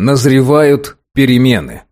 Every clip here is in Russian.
Назревают перемены.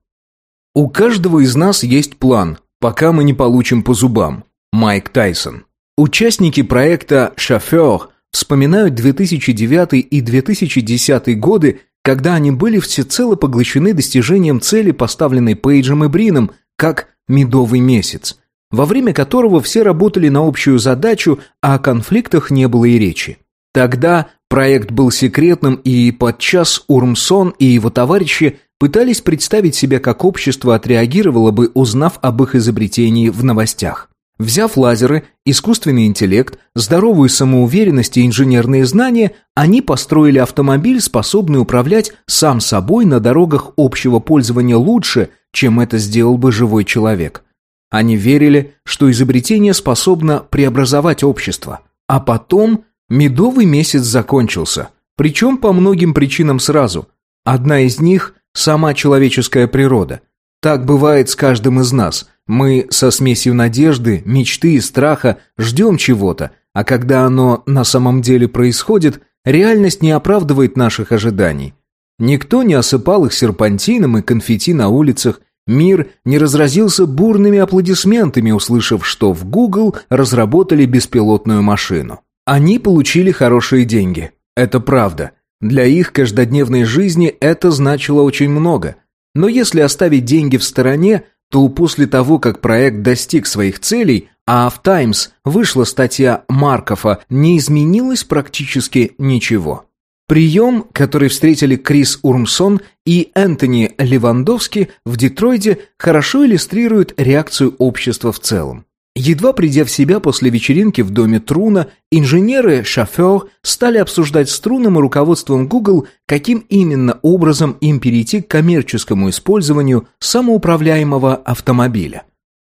У каждого из нас есть план, пока мы не получим по зубам. Майк Тайсон. Участники проекта «Шофер» вспоминают 2009 и 2010 годы, когда они были всецело поглощены достижением цели, поставленной Пейджем и Брином, как «медовый месяц», во время которого все работали на общую задачу, а о конфликтах не было и речи. Тогда проект был секретным, и подчас Урмсон и его товарищи пытались представить себе, как общество отреагировало бы, узнав об их изобретении в новостях. Взяв лазеры, искусственный интеллект, здоровую самоуверенность и инженерные знания, они построили автомобиль, способный управлять сам собой на дорогах общего пользования лучше, чем это сделал бы живой человек. Они верили, что изобретение способно преобразовать общество. А потом Медовый месяц закончился, причем по многим причинам сразу. Одна из них – сама человеческая природа. Так бывает с каждым из нас. Мы со смесью надежды, мечты и страха ждем чего-то, а когда оно на самом деле происходит, реальность не оправдывает наших ожиданий. Никто не осыпал их серпантином и конфетти на улицах, Мир не разразился бурными аплодисментами, услышав, что в Google разработали беспилотную машину. Они получили хорошие деньги. Это правда. Для их каждодневной жизни это значило очень много. Но если оставить деньги в стороне, то после того, как проект достиг своих целей, а в «Таймс» вышла статья Маркова, не изменилось практически ничего. Прием, который встретили Крис Урмсон и Энтони Левандовски в Детройде, хорошо иллюстрирует реакцию общества в целом. Едва придя в себя после вечеринки в доме Труна, инженеры шофер стали обсуждать с Труном и руководством Google, каким именно образом им перейти к коммерческому использованию самоуправляемого автомобиля.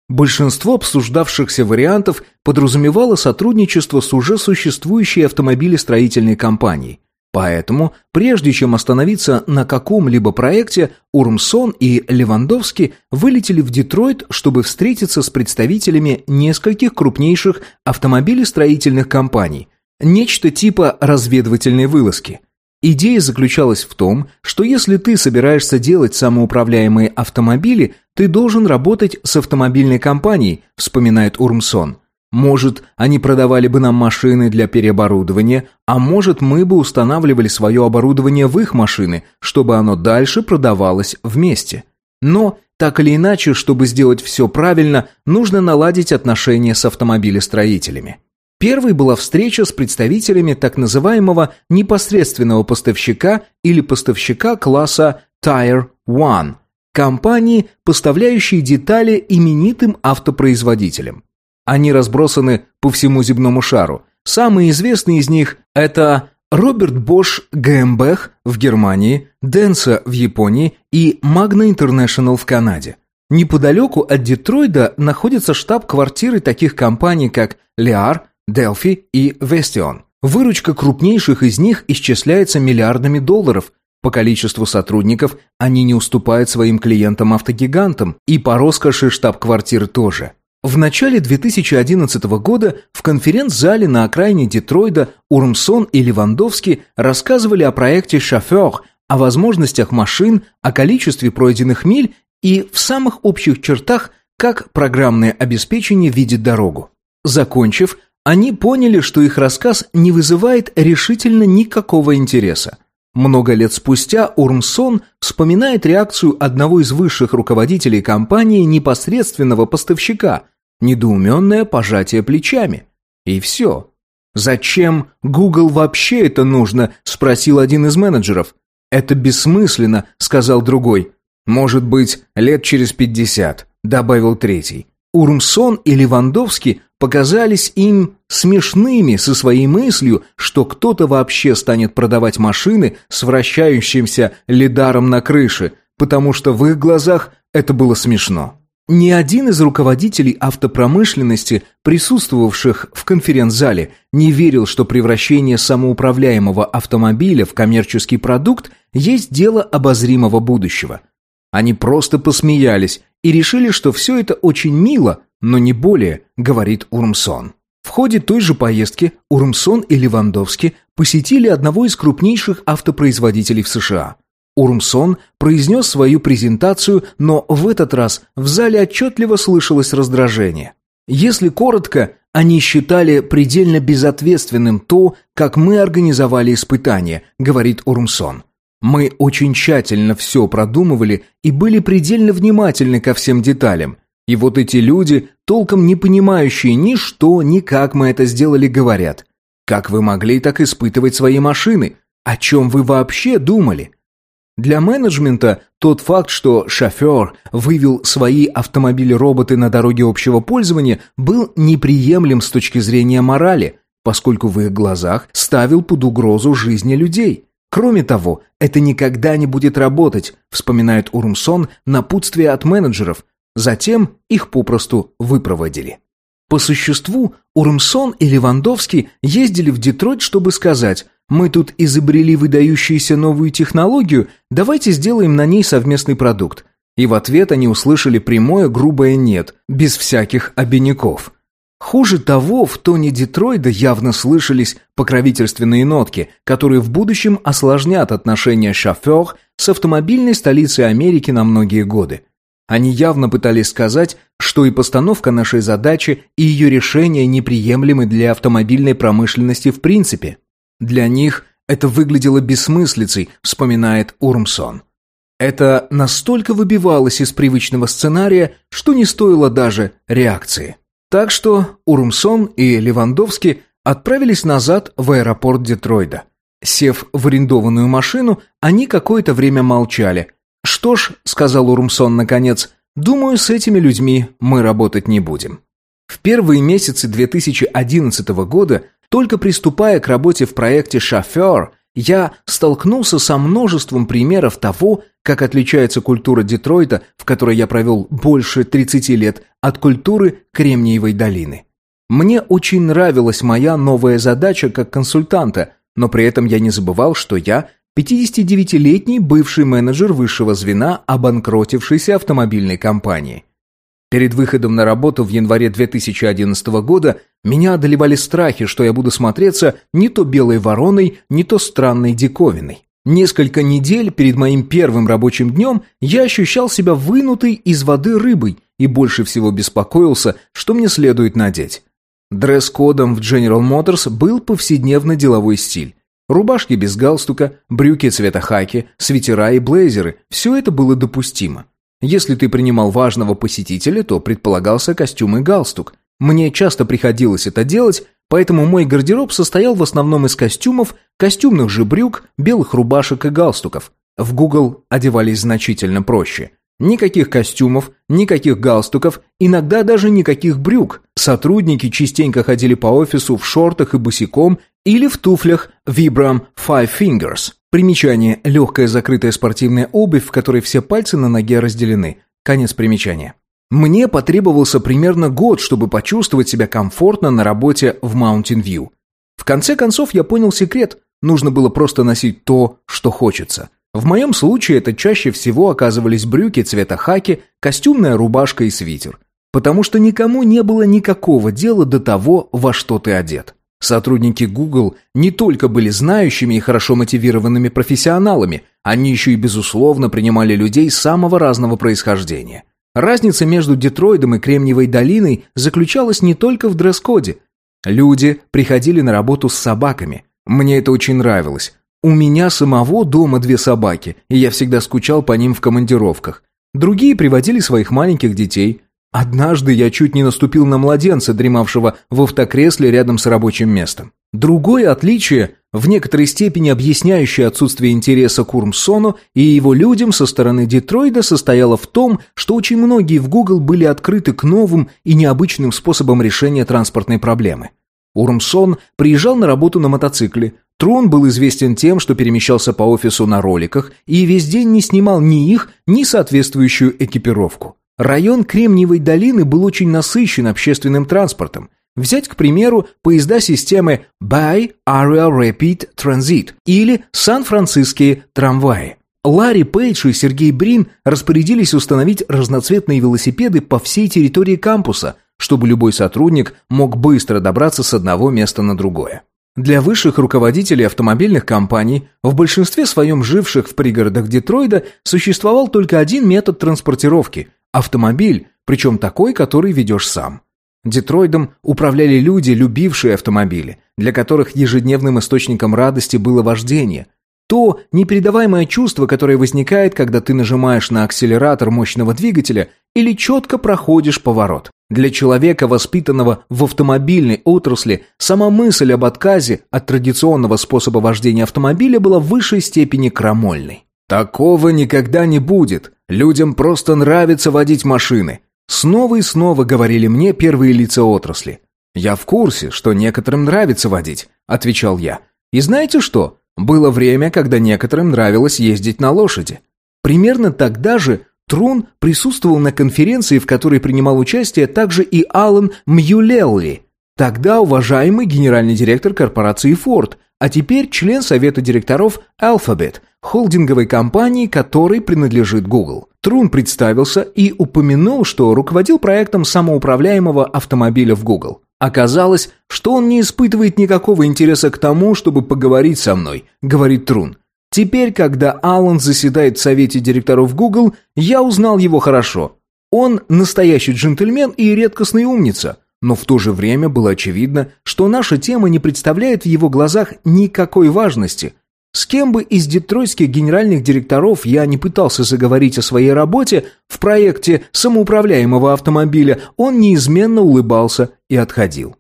Большинство обсуждавшихся вариантов подразумевало сотрудничество с уже существующей автомобилестроительной компанией – Поэтому, прежде чем остановиться на каком-либо проекте, Урмсон и Левандовский вылетели в Детройт, чтобы встретиться с представителями нескольких крупнейших автомобилестроительных компаний. Нечто типа разведывательной вылазки. Идея заключалась в том, что если ты собираешься делать самоуправляемые автомобили, ты должен работать с автомобильной компанией, вспоминает Урмсон. Может, они продавали бы нам машины для переоборудования, а может, мы бы устанавливали свое оборудование в их машины, чтобы оно дальше продавалось вместе. Но, так или иначе, чтобы сделать все правильно, нужно наладить отношения с автомобилестроителями. Первой была встреча с представителями так называемого непосредственного поставщика или поставщика класса Tire One, компании, поставляющей детали именитым автопроизводителям. Они разбросаны по всему земному шару. Самые известные из них – это Роберт Бош ГМБХ в Германии, Денса в Японии и Magna International в Канаде. Неподалеку от Детройда находится штаб-квартиры таких компаний, как Lear, Delphi и Vestion. Выручка крупнейших из них исчисляется миллиардами долларов. По количеству сотрудников они не уступают своим клиентам-автогигантам, и по роскоши штаб-квартир тоже. В начале 2011 года в конференц-зале на окраине Детройда Урмсон и Левандовский рассказывали о проекте «Шофер», о возможностях машин, о количестве пройденных миль и в самых общих чертах, как программное обеспечение видит дорогу. Закончив, они поняли, что их рассказ не вызывает решительно никакого интереса. Много лет спустя Урмсон вспоминает реакцию одного из высших руководителей компании непосредственного поставщика, недоуменное пожатие плечами. И все. «Зачем Google вообще это нужно?» – спросил один из менеджеров. «Это бессмысленно», – сказал другой. «Может быть, лет через пятьдесят», – добавил третий. Урмсон и Левандовский показались им смешными со своей мыслью, что кто-то вообще станет продавать машины с вращающимся лидаром на крыше, потому что в их глазах это было смешно. Ни один из руководителей автопромышленности, присутствовавших в конференц-зале, не верил, что превращение самоуправляемого автомобиля в коммерческий продукт есть дело обозримого будущего. Они просто посмеялись и решили, что все это очень мило, но не более, говорит Урмсон. В ходе той же поездки Урмсон и Левандовский посетили одного из крупнейших автопроизводителей в США. Урмсон произнес свою презентацию, но в этот раз в зале отчетливо слышалось раздражение. Если коротко, они считали предельно безответственным то, как мы организовали испытания, говорит Урмсон. Мы очень тщательно все продумывали и были предельно внимательны ко всем деталям. И вот эти люди, толком не понимающие ни что, ни как мы это сделали, говорят. Как вы могли так испытывать свои машины? О чем вы вообще думали? Для менеджмента тот факт, что шофер вывел свои автомобили-роботы на дороге общего пользования, был неприемлем с точки зрения морали, поскольку в их глазах ставил под угрозу жизни людей. Кроме того, это никогда не будет работать, вспоминает Урмсон напутствие от менеджеров. Затем их попросту выпроводили. По существу, Урмсон и Левандовский ездили в Детройт, чтобы сказать «Мы тут изобрели выдающуюся новую технологию, давайте сделаем на ней совместный продукт». И в ответ они услышали прямое грубое «нет», без всяких обиняков. Хуже того, в тоне Детройда явно слышались покровительственные нотки, которые в будущем осложнят отношения шофер с автомобильной столицей Америки на многие годы. Они явно пытались сказать, что и постановка нашей задачи, и ее решение неприемлемы для автомобильной промышленности в принципе. Для них это выглядело бессмыслицей, вспоминает Урмсон. Это настолько выбивалось из привычного сценария, что не стоило даже реакции. Так что Урмсон и Левандовский отправились назад в аэропорт Детройда. Сев в арендованную машину, они какое-то время молчали. «Что ж», — сказал Урмсон наконец, — «думаю, с этими людьми мы работать не будем». В первые месяцы 2011 года, только приступая к работе в проекте «Шофер», я столкнулся со множеством примеров того, как отличается культура Детройта, в которой я провел больше 30 лет, от культуры Кремниевой долины. Мне очень нравилась моя новая задача как консультанта, но при этом я не забывал, что я 59-летний бывший менеджер высшего звена обанкротившейся автомобильной компании. Перед выходом на работу в январе 2011 года меня одолевали страхи, что я буду смотреться не то белой вороной, не то странной диковиной. Несколько недель перед моим первым рабочим днем я ощущал себя вынутой из воды рыбой и больше всего беспокоился, что мне следует надеть. Дресс-кодом в General Motors был повседневно деловой стиль. Рубашки без галстука, брюки цвета хаки, свитера и блейзеры – все это было допустимо. Если ты принимал важного посетителя, то предполагался костюм и галстук. Мне часто приходилось это делать, поэтому мой гардероб состоял в основном из костюмов, костюмных же брюк, белых рубашек и галстуков. В Google одевались значительно проще. Никаких костюмов, никаких галстуков, иногда даже никаких брюк. Сотрудники частенько ходили по офису в шортах и босиком или в туфлях Vibram Five Fingers. Примечание – легкая закрытая спортивная обувь, в которой все пальцы на ноге разделены. Конец примечания. Мне потребовался примерно год, чтобы почувствовать себя комфортно на работе в Mountain View. В конце концов я понял секрет. Нужно было просто носить то, что хочется. В моем случае это чаще всего оказывались брюки цвета хаки, костюмная рубашка и свитер. Потому что никому не было никакого дела до того, во что ты одет. Сотрудники Google не только были знающими и хорошо мотивированными профессионалами, они еще и, безусловно, принимали людей самого разного происхождения. Разница между Детройтом и Кремниевой долиной заключалась не только в дресс-коде. Люди приходили на работу с собаками. Мне это очень нравилось. У меня самого дома две собаки, и я всегда скучал по ним в командировках. Другие приводили своих маленьких детей. Однажды я чуть не наступил на младенца, дремавшего в автокресле рядом с рабочим местом. Другое отличие, в некоторой степени объясняющее отсутствие интереса к Урмсону и его людям со стороны Детройда, состояло в том, что очень многие в Google были открыты к новым и необычным способам решения транспортной проблемы. Урмсон приезжал на работу на мотоцикле. Трон был известен тем, что перемещался по офису на роликах и весь день не снимал ни их, ни соответствующую экипировку. Район Кремниевой долины был очень насыщен общественным транспортом. Взять, к примеру, поезда системы Bay Area Rapid Transit или Сан-Франциские трамваи. Ларри Пейдж и Сергей Брин распорядились установить разноцветные велосипеды по всей территории кампуса, чтобы любой сотрудник мог быстро добраться с одного места на другое. Для высших руководителей автомобильных компаний, в большинстве своем живших в пригородах Детройда, существовал только один метод транспортировки – автомобиль, причем такой, который ведешь сам. Детройдом управляли люди, любившие автомобили, для которых ежедневным источником радости было вождение. То непередаваемое чувство, которое возникает, когда ты нажимаешь на акселератор мощного двигателя или четко проходишь поворот. Для человека, воспитанного в автомобильной отрасли, сама мысль об отказе от традиционного способа вождения автомобиля была в высшей степени крамольной. Такого никогда не будет. Людям просто нравится водить машины. Снова и снова говорили мне первые лица отрасли. «Я в курсе, что некоторым нравится водить», — отвечал я. «И знаете что? Было время, когда некоторым нравилось ездить на лошади. Примерно тогда же Трун присутствовал на конференции, в которой принимал участие также и Алан Мьюлелли, тогда уважаемый генеральный директор корпорации Ford, а теперь член совета директоров Alphabet, холдинговой компании, которой принадлежит Google. Трун представился и упомянул, что руководил проектом самоуправляемого автомобиля в Google. Оказалось, что он не испытывает никакого интереса к тому, чтобы поговорить со мной, говорит Трун. Теперь, когда Аллан заседает в совете директоров Google, я узнал его хорошо. Он настоящий джентльмен и редкостная умница. Но в то же время было очевидно, что наша тема не представляет в его глазах никакой важности. С кем бы из детройтских генеральных директоров я не пытался заговорить о своей работе в проекте самоуправляемого автомобиля, он неизменно улыбался и отходил.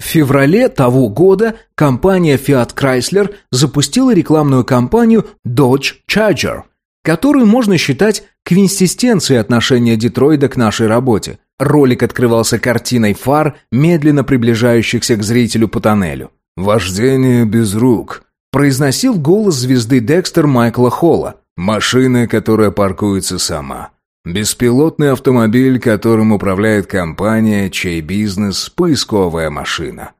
В феврале того года компания Fiat Chrysler запустила рекламную кампанию Dodge Charger, которую можно считать квинсистенцией отношения Детройда к нашей работе. Ролик открывался картиной фар, медленно приближающихся к зрителю по тоннелю. «Вождение без рук», – произносил голос звезды Декстер Майкла Холла. «Машина, которая паркуется сама. Беспилотный автомобиль, которым управляет компания, чей бизнес – поисковая машина.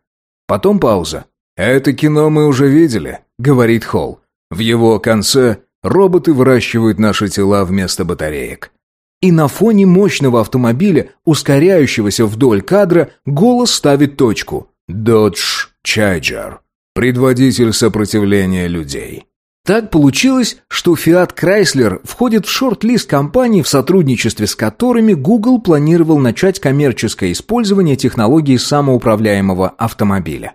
Потом пауза. «Это кино мы уже видели», – говорит Холл. В его конце роботы выращивают наши тела вместо батареек. И на фоне мощного автомобиля, ускоряющегося вдоль кадра, голос ставит точку. «Додж Чайджер. Предводитель сопротивления людей». Так получилось, что Fiat Chrysler входит в шорт-лист компаний, в сотрудничестве с которыми Google планировал начать коммерческое использование технологии самоуправляемого автомобиля.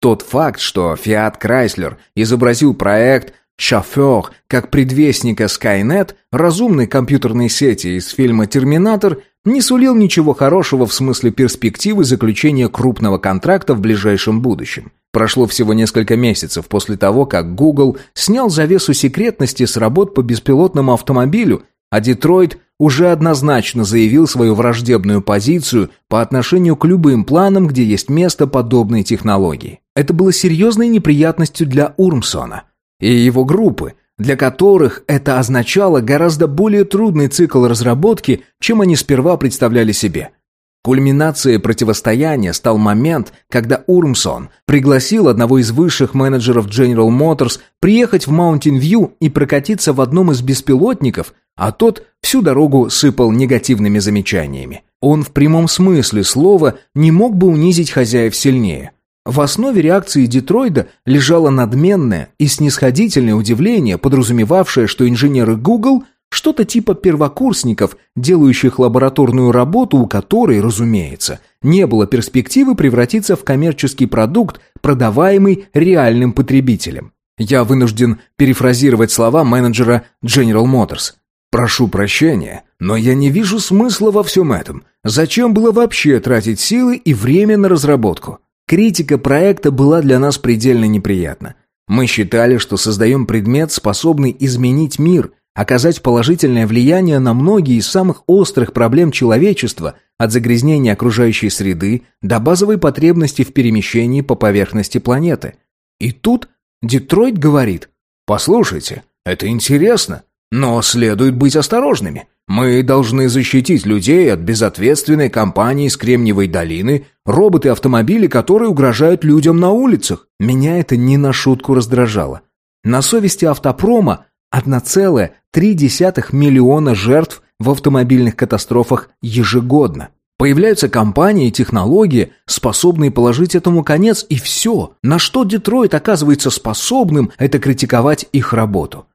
Тот факт, что Fiat Chrysler изобразил проект «Шофер» как предвестника Skynet, разумной компьютерной сети из фильма «Терминатор», не сулил ничего хорошего в смысле перспективы заключения крупного контракта в ближайшем будущем. Прошло всего несколько месяцев после того, как Google снял завесу секретности с работ по беспилотному автомобилю, а Детройт уже однозначно заявил свою враждебную позицию по отношению к любым планам, где есть место подобной технологии. Это было серьезной неприятностью для Урмсона и его группы, для которых это означало гораздо более трудный цикл разработки, чем они сперва представляли себе – Кульминацией противостояния стал момент, когда Урмсон пригласил одного из высших менеджеров General Motors приехать в Mountain View и прокатиться в одном из беспилотников, а тот всю дорогу сыпал негативными замечаниями. Он в прямом смысле слова не мог бы унизить хозяев сильнее. В основе реакции Детройда лежало надменное и снисходительное удивление, подразумевавшее, что инженеры Google что-то типа первокурсников, делающих лабораторную работу, у которой, разумеется, не было перспективы превратиться в коммерческий продукт, продаваемый реальным потребителем. Я вынужден перефразировать слова менеджера General Motors. «Прошу прощения, но я не вижу смысла во всем этом. Зачем было вообще тратить силы и время на разработку?» Критика проекта была для нас предельно неприятна. Мы считали, что создаем предмет, способный изменить мир – оказать положительное влияние на многие из самых острых проблем человечества, от загрязнения окружающей среды до базовой потребности в перемещении по поверхности планеты. И тут Детройт говорит, «Послушайте, это интересно, но следует быть осторожными. Мы должны защитить людей от безответственной компании из Кремниевой долины, роботы-автомобили, которые угрожают людям на улицах». Меня это не на шутку раздражало. На совести автопрома 1,3 миллиона жертв в автомобильных катастрофах ежегодно. Появляются компании и технологии, способные положить этому конец, и все. На что Детройт оказывается способным, это критиковать их работу.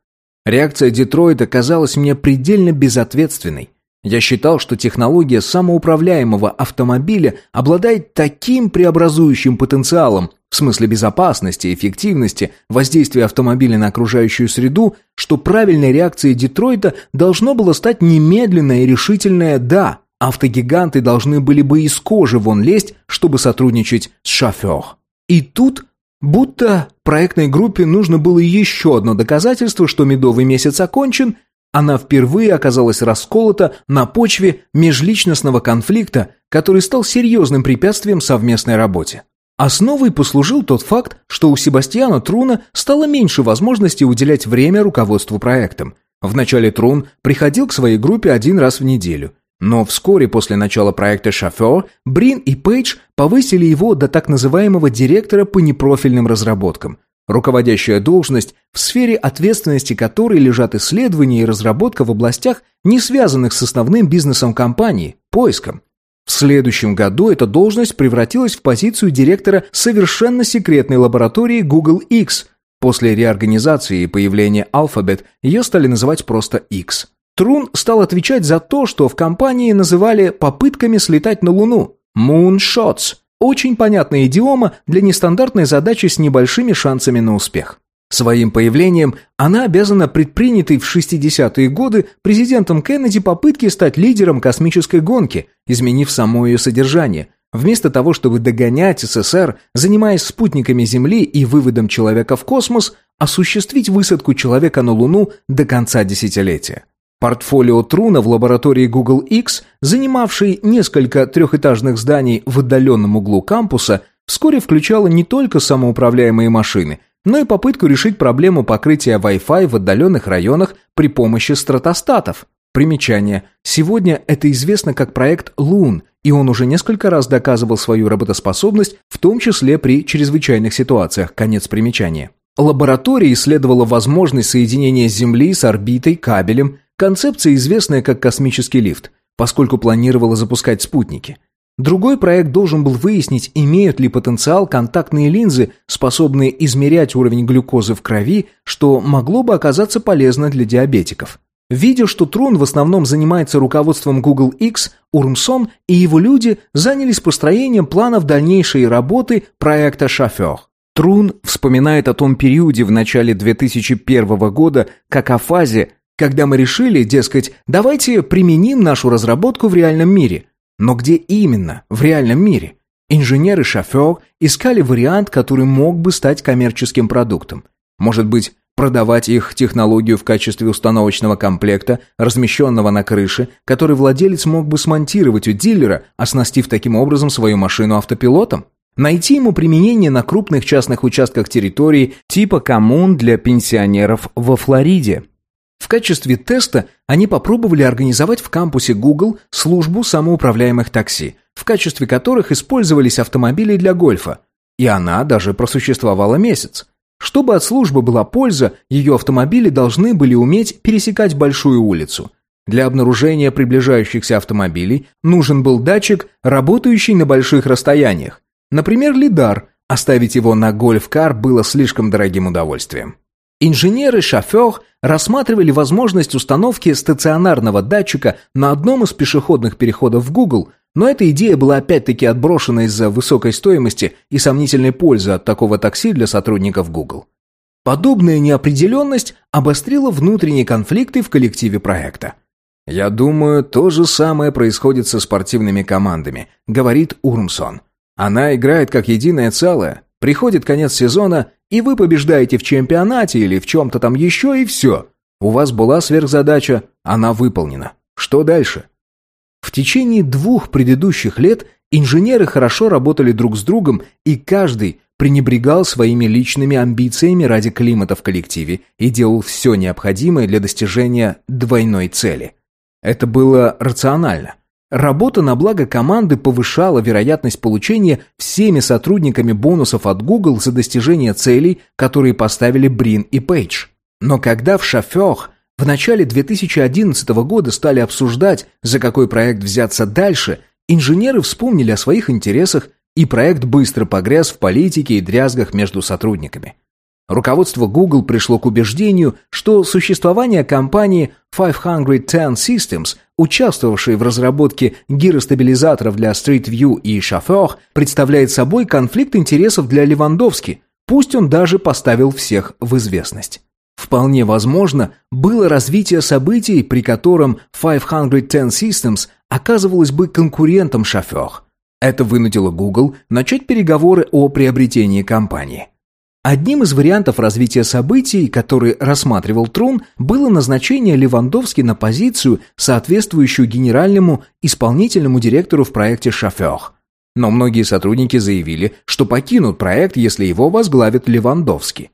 Реакция Детройта казалась мне предельно безответственной. Я считал, что технология самоуправляемого автомобиля обладает таким преобразующим потенциалом в смысле безопасности, эффективности, воздействия автомобиля на окружающую среду, что правильной реакцией Детройта должно было стать немедленное и решительное «да». Автогиганты должны были бы из кожи вон лезть, чтобы сотрудничать с шофер. И тут Будто проектной группе нужно было еще одно доказательство, что медовый месяц окончен, она впервые оказалась расколота на почве межличностного конфликта, который стал серьезным препятствием совместной работе. Основой послужил тот факт, что у Себастьяна Труна стало меньше возможности уделять время руководству проектом. Вначале Трун приходил к своей группе один раз в неделю – но вскоре после начала проекта «Шофер» Брин и Пейдж повысили его до так называемого директора по непрофильным разработкам, руководящая должность, в сфере ответственности которой лежат исследования и разработка в областях, не связанных с основным бизнесом компании – поиском. В следующем году эта должность превратилась в позицию директора совершенно секретной лаборатории Google X. После реорганизации и появления Alphabet ее стали называть просто X. Трун стал отвечать за то, что в компании называли попытками слетать на Луну – «moonshots». Очень понятная идиома для нестандартной задачи с небольшими шансами на успех. Своим появлением она обязана предпринятой в 60-е годы президентом Кеннеди попытке стать лидером космической гонки, изменив само ее содержание. Вместо того, чтобы догонять СССР, занимаясь спутниками Земли и выводом человека в космос, осуществить высадку человека на Луну до конца десятилетия. Портфолио Труна в лаборатории Google X, занимавшей несколько трехэтажных зданий в отдаленном углу кампуса, вскоре включало не только самоуправляемые машины, но и попытку решить проблему покрытия Wi-Fi в отдаленных районах при помощи стратостатов. Примечание. Сегодня это известно как проект Loon, и он уже несколько раз доказывал свою работоспособность, в том числе при чрезвычайных ситуациях. Конец примечания. Лаборатория исследовала возможность соединения Земли с орбитой кабелем, Концепция, известная как космический лифт, поскольку планировала запускать спутники. Другой проект должен был выяснить, имеют ли потенциал контактные линзы, способные измерять уровень глюкозы в крови, что могло бы оказаться полезно для диабетиков. Видя, что Трун в основном занимается руководством Google X, Урмсон и его люди занялись построением планов дальнейшей работы проекта «Шофер». Трун вспоминает о том периоде в начале 2001 года как о фазе, когда мы решили, дескать, давайте применим нашу разработку в реальном мире. Но где именно в реальном мире? Инженеры-шофер искали вариант, который мог бы стать коммерческим продуктом. Может быть, продавать их технологию в качестве установочного комплекта, размещенного на крыше, который владелец мог бы смонтировать у дилера, оснастив таким образом свою машину автопилотом? Найти ему применение на крупных частных участках территории типа коммун для пенсионеров во Флориде. В качестве теста они попробовали организовать в кампусе Google службу самоуправляемых такси, в качестве которых использовались автомобили для гольфа. И она даже просуществовала месяц. Чтобы от службы была польза, ее автомобили должны были уметь пересекать большую улицу. Для обнаружения приближающихся автомобилей нужен был датчик, работающий на больших расстояниях. Например, лидар. Оставить его на гольф-кар было слишком дорогим удовольствием. Инженеры-шофер рассматривали возможность установки стационарного датчика на одном из пешеходных переходов в Google, но эта идея была опять-таки отброшена из-за высокой стоимости и сомнительной пользы от такого такси для сотрудников Google. Подобная неопределенность обострила внутренние конфликты в коллективе проекта. «Я думаю, то же самое происходит со спортивными командами», — говорит Урмсон. «Она играет как единое целое. Приходит конец сезона, и вы побеждаете в чемпионате или в чем-то там еще, и все. У вас была сверхзадача, она выполнена. Что дальше? В течение двух предыдущих лет инженеры хорошо работали друг с другом, и каждый пренебрегал своими личными амбициями ради климата в коллективе и делал все необходимое для достижения двойной цели. Это было рационально. Работа на благо команды повышала вероятность получения всеми сотрудниками бонусов от Google за достижение целей, которые поставили Брин и Пейдж. Но когда в шофёх в начале 2011 года стали обсуждать, за какой проект взяться дальше, Инженеры вспомнили о своих интересах, и проект быстро погряз в политике и дрязгах между сотрудниками. Руководство Google пришло к убеждению, что существование компании 510 Systems, участвовавшей в разработке гиростабилизаторов для Street View и Chauffeur, представляет собой конфликт интересов для Левандовски, пусть он даже поставил всех в известность. Вполне возможно, было развитие событий, при котором 510 Systems оказывалась бы конкурентом Chauffeur. Это вынудило Google начать переговоры о приобретении компании. Одним из вариантов развития событий, который рассматривал Трун, было назначение Левандовски на позицию, соответствующую генеральному исполнительному директору в проекте «Шофер». Но многие сотрудники заявили, что покинут проект, если его возглавит Левандовский.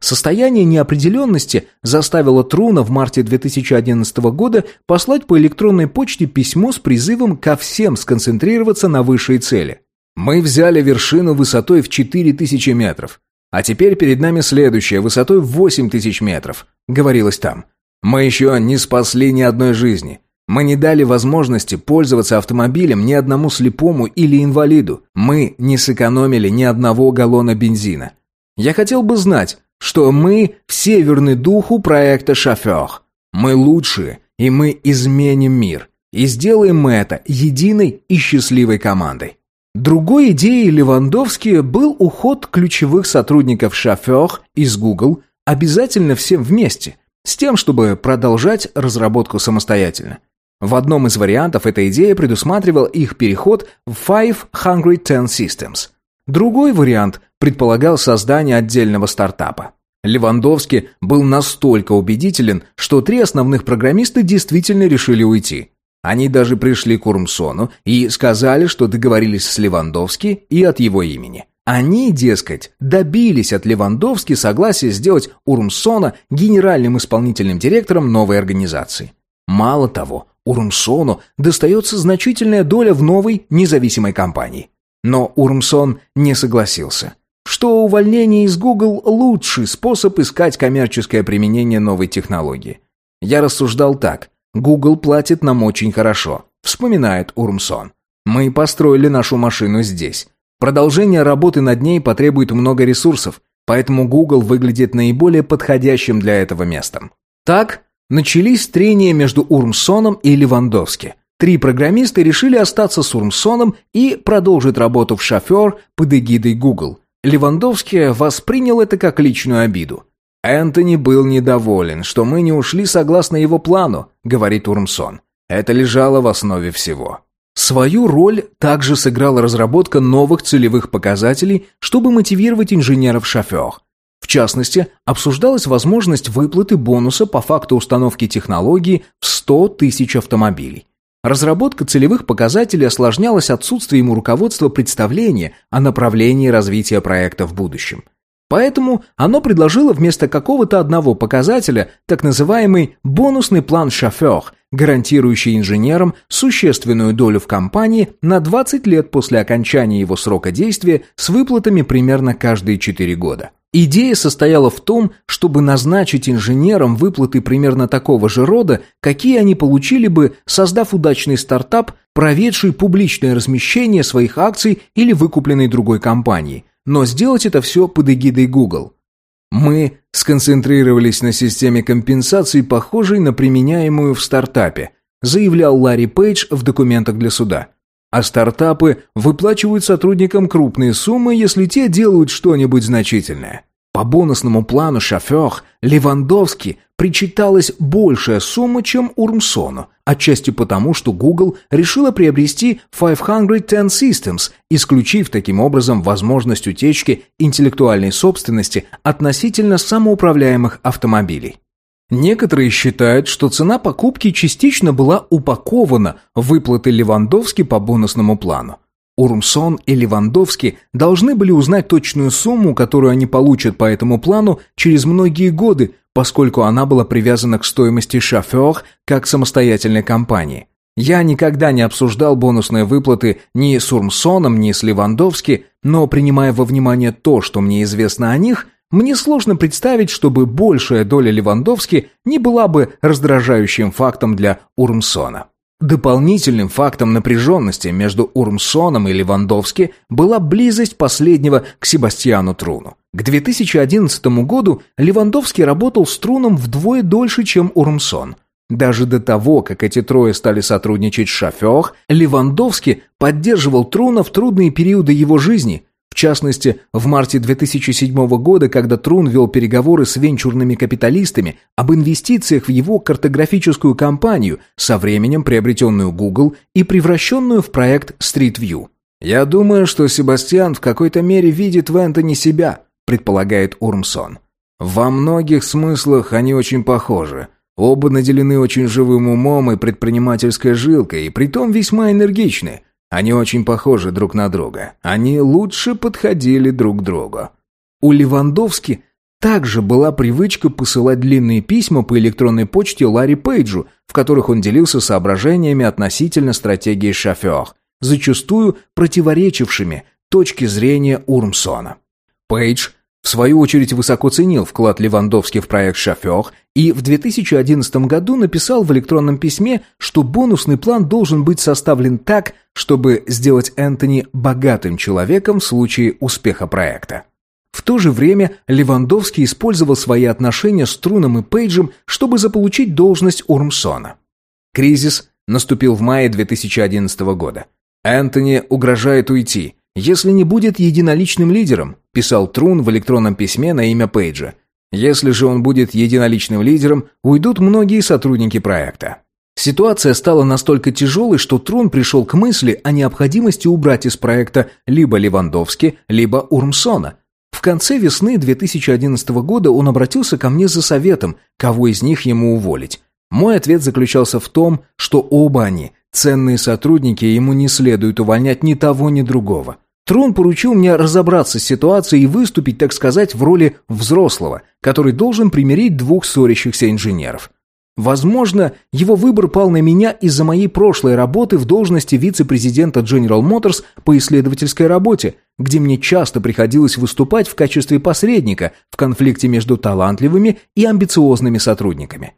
Состояние неопределенности заставило Труна в марте 2011 года послать по электронной почте письмо с призывом ко всем сконцентрироваться на высшей цели. «Мы взяли вершину высотой в 4000 метров. А теперь перед нами следующая, высотой в 8 тысяч метров», — говорилось там. «Мы еще не спасли ни одной жизни. Мы не дали возможности пользоваться автомобилем ни одному слепому или инвалиду. Мы не сэкономили ни одного галлона бензина. Я хотел бы знать, что мы все верны духу проекта «Шофер». Мы лучшие, и мы изменим мир. И сделаем мы это единой и счастливой командой. Другой идеей Левандовски был уход ключевых сотрудников «Шофер» из Google обязательно всем вместе, с тем, чтобы продолжать разработку самостоятельно. В одном из вариантов эта идея предусматривала их переход в Five Hungry Ten Systems. Другой вариант предполагал создание отдельного стартапа. Левандовский был настолько убедителен, что три основных программиста действительно решили уйти. Они даже пришли к Урмсону и сказали, что договорились с Левандовски и от его имени. Они, дескать, добились от Левандовски согласия сделать Урмсона генеральным исполнительным директором новой организации. Мало того, Урмсону достается значительная доля в новой независимой компании. Но Урмсон не согласился. Что увольнение из Google – лучший способ искать коммерческое применение новой технологии. Я рассуждал так – Google платит нам очень хорошо», — вспоминает Урмсон. «Мы построили нашу машину здесь. Продолжение работы над ней потребует много ресурсов, поэтому Google выглядит наиболее подходящим для этого местом». Так начались трения между Урмсоном и Левандовски. Три программиста решили остаться с Урмсоном и продолжить работу в шофер под эгидой Google. Левандовский воспринял это как личную обиду. «Энтони был недоволен, что мы не ушли согласно его плану», — говорит Урмсон. «Это лежало в основе всего». Свою роль также сыграла разработка новых целевых показателей, чтобы мотивировать инженеров шофер. В частности, обсуждалась возможность выплаты бонуса по факту установки технологии в 100 тысяч автомобилей. Разработка целевых показателей осложнялась отсутствием у руководства представления о направлении развития проекта в будущем. Поэтому оно предложило вместо какого-то одного показателя так называемый бонусный план «Шофер», гарантирующий инженерам существенную долю в компании на 20 лет после окончания его срока действия с выплатами примерно каждые 4 года. Идея состояла в том, чтобы назначить инженерам выплаты примерно такого же рода, какие они получили бы, создав удачный стартап, проведший публичное размещение своих акций или выкупленной другой компании – но сделать это все под эгидой Google. Мы сконцентрировались на системе компенсаций, похожей на применяемую в стартапе, заявлял Ларри Пейдж в документах для суда. А стартапы выплачивают сотрудникам крупные суммы, если те делают что-нибудь значительное. По бонусному плану «Шофер» Левандовски причиталась большая сумма, чем Урмсону, отчасти потому, что Google решила приобрести 510 Systems, исключив таким образом возможность утечки интеллектуальной собственности относительно самоуправляемых автомобилей. Некоторые считают, что цена покупки частично была упакована в выплаты Левандовски по бонусному плану. Урмсон и Левандовский должны были узнать точную сумму, которую они получат по этому плану через многие годы, поскольку она была привязана к стоимости «Шофер» как самостоятельной компании. Я никогда не обсуждал бонусные выплаты ни с Урмсоном, ни с Левандовски, но принимая во внимание то, что мне известно о них, мне сложно представить, чтобы большая доля Левандовски не была бы раздражающим фактом для Урмсона. Дополнительным фактом напряженности между Урмсоном и Левандовски была близость последнего к Себастьяну Труну. К 2011 году Левандовский работал с Труном вдвое дольше, чем Урмсон. Даже до того, как эти трое стали сотрудничать с Шофёр, Левандовский поддерживал Труна в трудные периоды его жизни, частности, в марте 2007 года, когда Трун вел переговоры с венчурными капиталистами об инвестициях в его картографическую компанию, со временем приобретенную Google и превращенную в проект Street View. «Я думаю, что Себастьян в какой-то мере видит в Энтони себя», предполагает Урмсон. «Во многих смыслах они очень похожи. Оба наделены очень живым умом и предпринимательской жилкой, и притом весьма энергичны. Они очень похожи друг на друга. Они лучше подходили друг к другу. У Левандовски также была привычка посылать длинные письма по электронной почте Ларри Пейджу, в которых он делился соображениями относительно стратегии шофер, зачастую противоречившими точке зрения Урмсона. Пейдж в свою очередь высоко ценил вклад Левандовски в проект «Шофер» и в 2011 году написал в электронном письме, что бонусный план должен быть составлен так, чтобы сделать Энтони богатым человеком в случае успеха проекта. В то же время Левандовский использовал свои отношения с Труном и Пейджем, чтобы заполучить должность Урмсона. Кризис наступил в мае 2011 года. Энтони угрожает уйти, если не будет единоличным лидером, писал Трун в электронном письме на имя Пейджа. Если же он будет единоличным лидером, уйдут многие сотрудники проекта. Ситуация стала настолько тяжелой, что Трун пришел к мысли о необходимости убрать из проекта либо Левандовски, либо Урмсона. В конце весны 2011 года он обратился ко мне за советом, кого из них ему уволить. Мой ответ заключался в том, что оба они ценные сотрудники, ему не следует увольнять ни того, ни другого. Трон поручил мне разобраться с ситуацией и выступить, так сказать, в роли взрослого, который должен примирить двух ссорящихся инженеров. Возможно, его выбор пал на меня из-за моей прошлой работы в должности вице-президента General Motors по исследовательской работе, где мне часто приходилось выступать в качестве посредника в конфликте между талантливыми и амбициозными сотрудниками.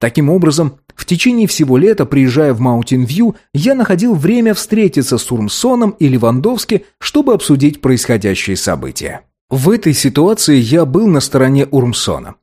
Таким образом, в течение всего лета, приезжая в Маунтин-Вью, я находил время встретиться с Урмсоном и Левандовски, чтобы обсудить происходящие события. В этой ситуации я был на стороне Урмсона.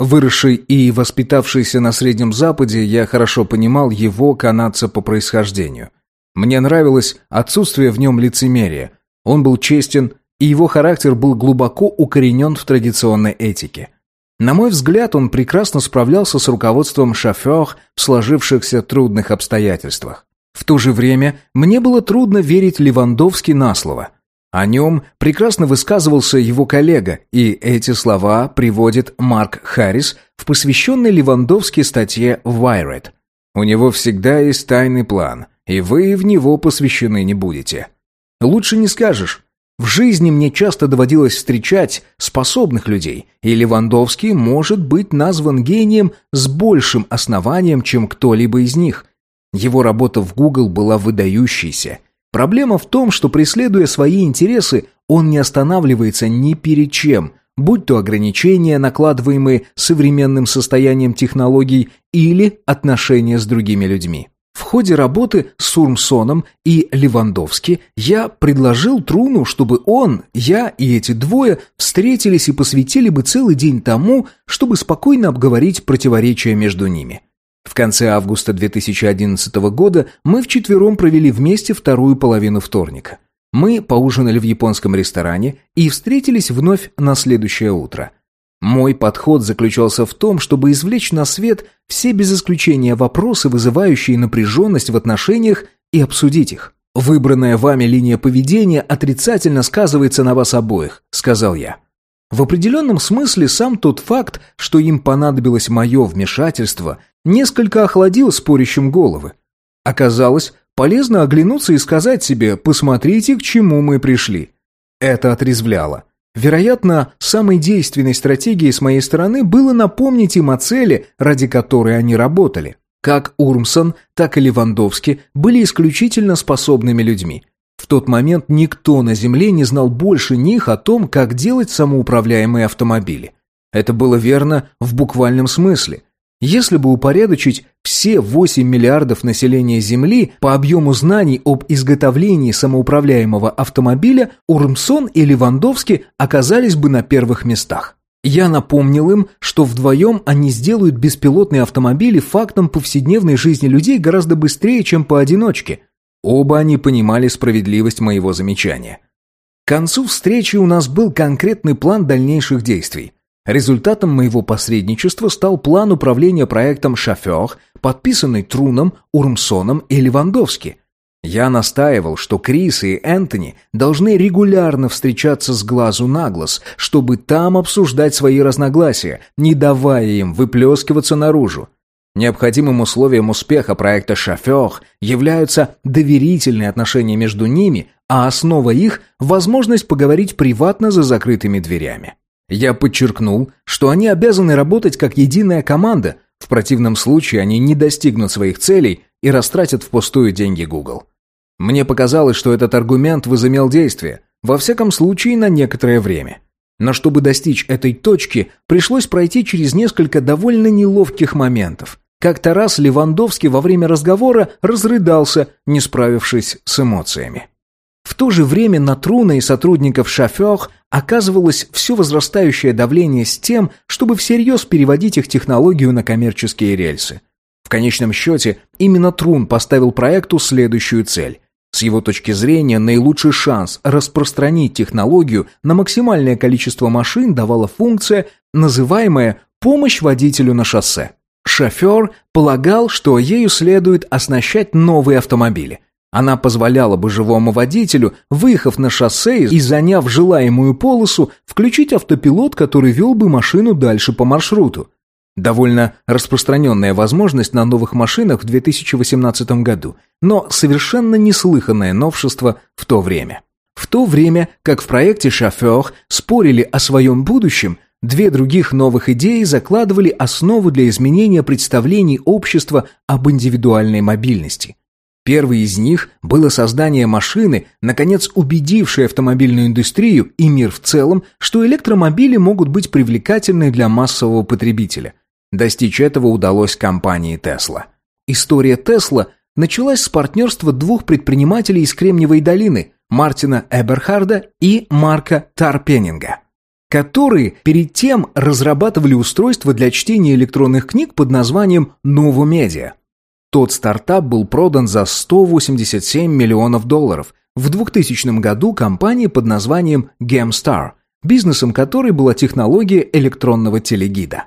Выросший и воспитавшийся на Среднем Западе, я хорошо понимал его канадца по происхождению. Мне нравилось отсутствие в нем лицемерия. Он был честен, и его характер был глубоко укоренен в традиционной этике. На мой взгляд, он прекрасно справлялся с руководством шофер в сложившихся трудных обстоятельствах. В то же время мне было трудно верить Левандовски на слово. О нем прекрасно высказывался его коллега, и эти слова приводит Марк Харрис в посвященной Левандовски статье «Wired». «У него всегда есть тайный план, и вы в него посвящены не будете». Лучше не скажешь. В жизни мне часто доводилось встречать способных людей, и Левандовский может быть назван гением с большим основанием, чем кто-либо из них. Его работа в Google была выдающейся. Проблема в том, что преследуя свои интересы, он не останавливается ни перед чем, будь то ограничения, накладываемые современным состоянием технологий или отношения с другими людьми. Ходе работы с Урмсоном и Левандовски я предложил Труну, чтобы он, я и эти двое встретились и посвятили бы целый день тому, чтобы спокойно обговорить противоречия между ними. В конце августа 2011 года мы вчетвером провели вместе вторую половину вторника. Мы поужинали в японском ресторане и встретились вновь на следующее утро – мой подход заключался в том, чтобы извлечь на свет все без исключения вопросы, вызывающие напряженность в отношениях, и обсудить их. «Выбранная вами линия поведения отрицательно сказывается на вас обоих», — сказал я. В определенном смысле сам тот факт, что им понадобилось мое вмешательство, несколько охладил спорящим головы. Оказалось, полезно оглянуться и сказать себе «посмотрите, к чему мы пришли». Это отрезвляло. Вероятно, самой действенной стратегией с моей стороны было напомнить им о цели, ради которой они работали. Как Урмсон, так и Левандовский были исключительно способными людьми. В тот момент никто на Земле не знал больше них о том, как делать самоуправляемые автомобили. Это было верно в буквальном смысле. Если бы упорядочить все 8 миллиардов населения Земли по объему знаний об изготовлении самоуправляемого автомобиля, Урмсон и Левандовский оказались бы на первых местах. Я напомнил им, что вдвоем они сделают беспилотные автомобили фактом повседневной жизни людей гораздо быстрее, чем поодиночке. Оба они понимали справедливость моего замечания. К концу встречи у нас был конкретный план дальнейших действий. Результатом моего посредничества стал план управления проектом «Шофер», подписанный Труном, Урмсоном и Левандовски – я настаивал, что Крис и Энтони должны регулярно встречаться с глазу на глаз, чтобы там обсуждать свои разногласия, не давая им выплескиваться наружу. Необходимым условием успеха проекта «Шофер» являются доверительные отношения между ними, а основа их – возможность поговорить приватно за закрытыми дверями. Я подчеркнул, что они обязаны работать как единая команда, в противном случае они не достигнут своих целей и растратят впустую деньги Google. Мне показалось, что этот аргумент возымел действие, во всяком случае на некоторое время. Но чтобы достичь этой точки, пришлось пройти через несколько довольно неловких моментов. Как-то раз Левандовский во время разговора разрыдался, не справившись с эмоциями. В то же время на Труна и сотрудников «Шофер» оказывалось все возрастающее давление с тем, чтобы всерьез переводить их технологию на коммерческие рельсы. В конечном счете, именно Трун поставил проекту следующую цель с его точки зрения, наилучший шанс распространить технологию на максимальное количество машин давала функция, называемая «помощь водителю на шоссе». Шофер полагал, что ею следует оснащать новые автомобили. Она позволяла бы живому водителю, выехав на шоссе и заняв желаемую полосу, включить автопилот, который вел бы машину дальше по маршруту. Довольно распространенная возможность на новых машинах в 2018 году, но совершенно неслыханное новшество в то время. В то время, как в проекте «Шофер» спорили о своем будущем, две других новых идеи закладывали основу для изменения представлений общества об индивидуальной мобильности. Первый из них было создание машины, наконец убедившей автомобильную индустрию и мир в целом, что электромобили могут быть привлекательны для массового потребителя – Достичь этого удалось компании Tesla. История Tesla началась с партнерства двух предпринимателей из Кремниевой долины, Мартина Эберхарда и Марка Тарпенинга, которые перед тем разрабатывали устройство для чтения электронных книг под названием Новомедиа. Тот стартап был продан за 187 миллионов долларов. В 2000 году компания под названием GameStar, бизнесом которой была технология электронного телегида.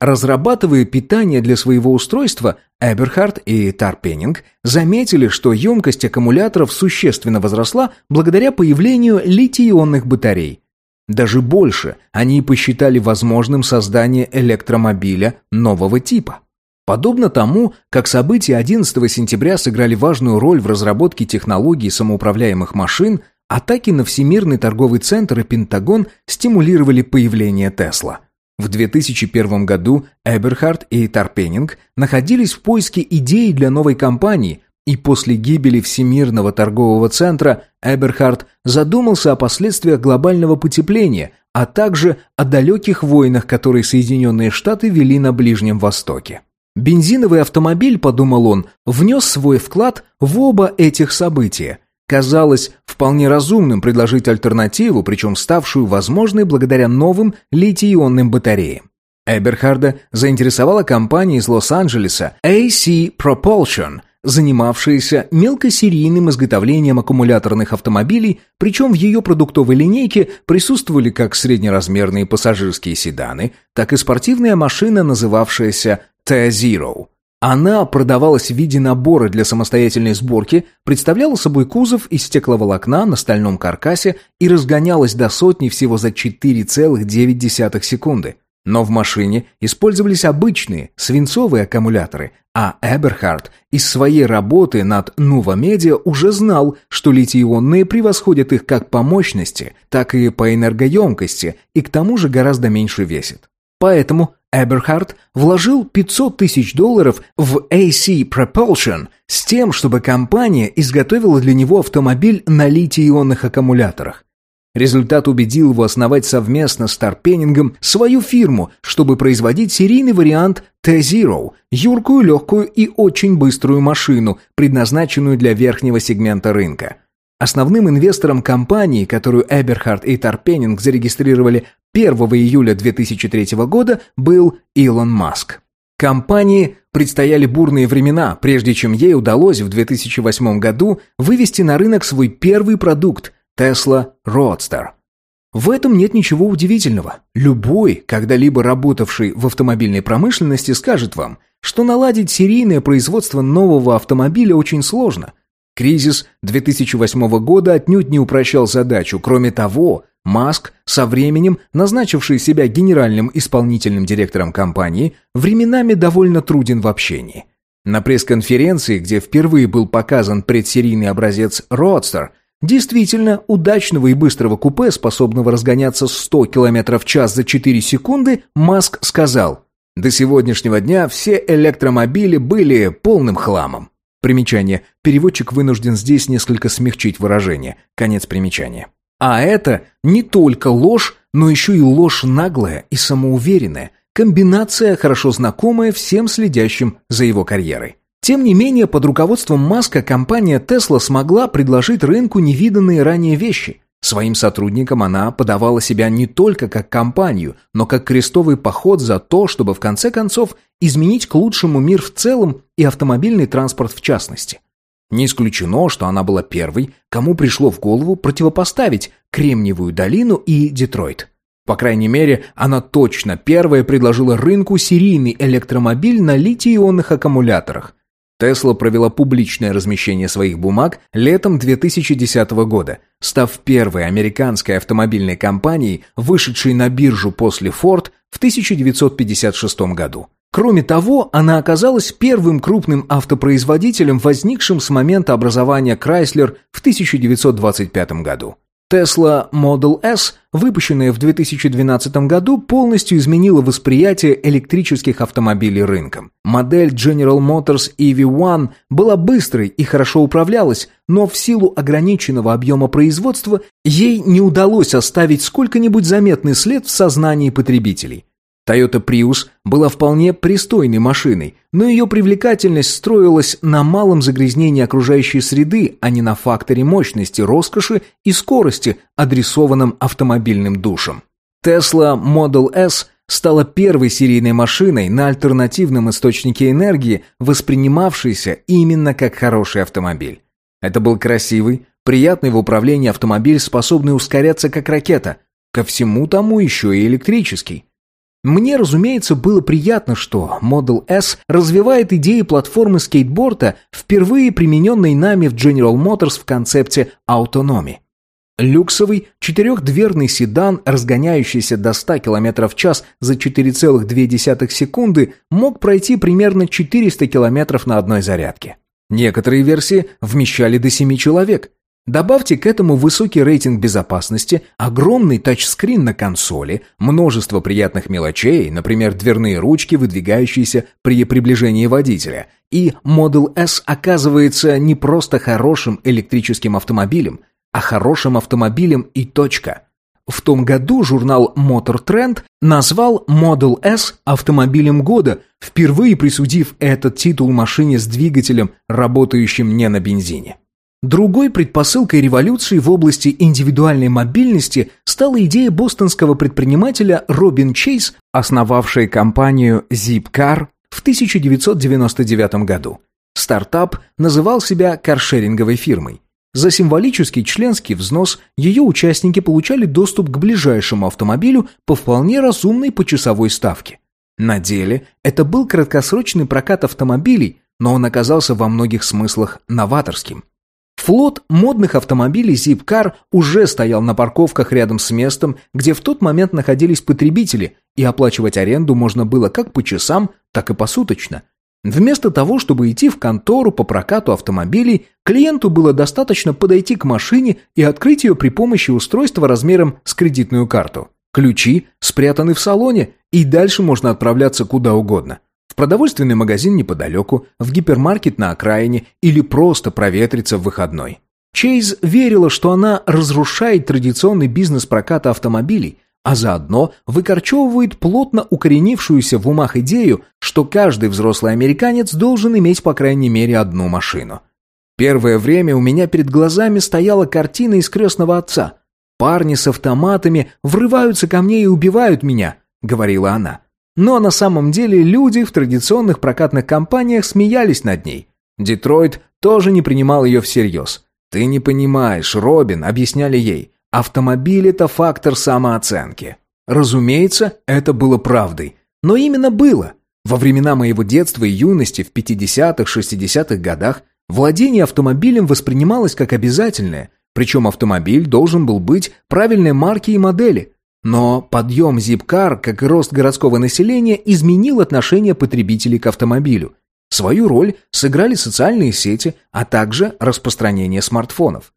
Разрабатывая питание для своего устройства, Эберхард и Тарпенинг заметили, что емкость аккумуляторов существенно возросла благодаря появлению литий-ионных батарей. Даже больше они посчитали возможным создание электромобиля нового типа. Подобно тому, как события 11 сентября сыграли важную роль в разработке технологий самоуправляемых машин, атаки на Всемирный торговый центр и Пентагон стимулировали появление Тесла – в 2001 году Эберхард и Тарпенинг находились в поиске идеи для новой компании, и после гибели Всемирного торгового центра Эберхард задумался о последствиях глобального потепления, а также о далеких войнах, которые Соединенные Штаты вели на Ближнем Востоке. Бензиновый автомобиль, подумал он, внес свой вклад в оба этих события – Казалось вполне разумным предложить альтернативу, причем ставшую возможной благодаря новым литий-ионным батареям. Эберхарда заинтересовала компания из Лос-Анджелеса AC Propulsion, занимавшаяся мелкосерийным изготовлением аккумуляторных автомобилей, причем в ее продуктовой линейке присутствовали как среднеразмерные пассажирские седаны, так и спортивная машина, называвшаяся T-Zero. Она продавалась в виде набора для самостоятельной сборки, представляла собой кузов из стекловолокна на стальном каркасе и разгонялась до сотни всего за 4,9 секунды. Но в машине использовались обычные свинцовые аккумуляторы, а Эберхард из своей работы над Нува Медиа уже знал, что литий-ионные превосходят их как по мощности, так и по энергоемкости, и к тому же гораздо меньше весят. Поэтому Эберхард вложил 500 тысяч долларов в AC Propulsion с тем, чтобы компания изготовила для него автомобиль на литий-ионных аккумуляторах. Результат убедил его основать совместно с Тарпенингом свою фирму, чтобы производить серийный вариант T-Zero, юркую, легкую и очень быструю машину, предназначенную для верхнего сегмента рынка. Основным инвестором компании, которую Эберхард и Тарпенинг зарегистрировали 1 июля 2003 года, был Илон Маск. Компании предстояли бурные времена, прежде чем ей удалось в 2008 году вывести на рынок свой первый продукт – Tesla Roadster. В этом нет ничего удивительного. Любой, когда-либо работавший в автомобильной промышленности, скажет вам, что наладить серийное производство нового автомобиля очень сложно. Кризис 2008 года отнюдь не упрощал задачу. Кроме того, Маск, со временем назначивший себя генеральным исполнительным директором компании, временами довольно труден в общении. На пресс-конференции, где впервые был показан предсерийный образец Roadster, Действительно, удачного и быстрого купе, способного разгоняться 100 км в час за 4 секунды, Маск сказал, «До сегодняшнего дня все электромобили были полным хламом». Примечание. Переводчик вынужден здесь несколько смягчить выражение. Конец примечания. А это не только ложь, но еще и ложь наглая и самоуверенная, комбинация, хорошо знакомая всем следящим за его карьерой. Тем не менее, под руководством Маска компания Tesla смогла предложить рынку невиданные ранее вещи. Своим сотрудникам она подавала себя не только как компанию, но как крестовый поход за то, чтобы в конце концов изменить к лучшему мир в целом и автомобильный транспорт в частности. Не исключено, что она была первой, кому пришло в голову противопоставить Кремниевую долину и Детройт. По крайней мере, она точно первая предложила рынку серийный электромобиль на литий-ионных аккумуляторах, Тесла провела публичное размещение своих бумаг летом 2010 года, став первой американской автомобильной компанией, вышедшей на биржу после Ford в 1956 году. Кроме того, она оказалась первым крупным автопроизводителем, возникшим с момента образования Chrysler в 1925 году. Tesla Model S, выпущенная в 2012 году, полностью изменила восприятие электрических автомобилей рынком. Модель General Motors EV1 была быстрой и хорошо управлялась, но в силу ограниченного объема производства ей не удалось оставить сколько-нибудь заметный след в сознании потребителей. Toyota Prius была вполне пристойной машиной, но ее привлекательность строилась на малом загрязнении окружающей среды, а не на факторе мощности, роскоши и скорости, адресованном автомобильным душам. Tesla Model S стала первой серийной машиной на альтернативном источнике энергии, воспринимавшейся именно как хороший автомобиль. Это был красивый, приятный в управлении автомобиль, способный ускоряться как ракета. Ко всему тому еще и электрический. Мне, разумеется, было приятно, что Model S развивает идеи платформы скейтборда, впервые примененной нами в General Motors в концепте автономии. Люксовый четырехдверный седан, разгоняющийся до 100 км в час за 4,2 секунды, мог пройти примерно 400 км на одной зарядке. Некоторые версии вмещали до 7 человек. Добавьте к этому высокий рейтинг безопасности, огромный тачскрин на консоли, множество приятных мелочей, например, дверные ручки, выдвигающиеся при приближении водителя, и Model S оказывается не просто хорошим электрическим автомобилем, а хорошим автомобилем и точка. В том году журнал Motor Trend назвал Model S автомобилем года, впервые присудив этот титул машине с двигателем, работающим не на бензине. Другой предпосылкой революции в области индивидуальной мобильности стала идея бостонского предпринимателя Робин Чейз, основавшей компанию Zipcar в 1999 году. Стартап называл себя каршеринговой фирмой. За символический членский взнос ее участники получали доступ к ближайшему автомобилю по вполне разумной почасовой ставке. На деле это был краткосрочный прокат автомобилей, но он оказался во многих смыслах новаторским. Флот модных автомобилей Zipcar уже стоял на парковках рядом с местом, где в тот момент находились потребители, и оплачивать аренду можно было как по часам, так и посуточно. Вместо того, чтобы идти в контору по прокату автомобилей, клиенту было достаточно подойти к машине и открыть ее при помощи устройства размером с кредитную карту. Ключи спрятаны в салоне, и дальше можно отправляться куда угодно – в продовольственный магазин неподалеку, в гипермаркет на окраине или просто проветриться в выходной. Чейз верила, что она разрушает традиционный бизнес проката автомобилей, а заодно выкорчевывает плотно укоренившуюся в умах идею, что каждый взрослый американец должен иметь по крайней мере одну машину. Первое время у меня перед глазами стояла картина из «Крестного отца». «Парни с автоматами врываются ко мне и убивают меня», — говорила она. Но на самом деле люди в традиционных прокатных компаниях смеялись над ней. Детройт тоже не принимал ее всерьез. «Ты не понимаешь, Робин», — объясняли ей, — «автомобиль — это фактор самооценки». Разумеется, это было правдой. Но именно было. Во времена моего детства и юности в 50-х, 60-х годах владение автомобилем воспринималось как обязательное, причем автомобиль должен был быть правильной марки и модели. Но подъем Zipcar, как и рост городского населения, изменил отношение потребителей к автомобилю. Свою роль сыграли социальные сети, а также распространение смартфонов.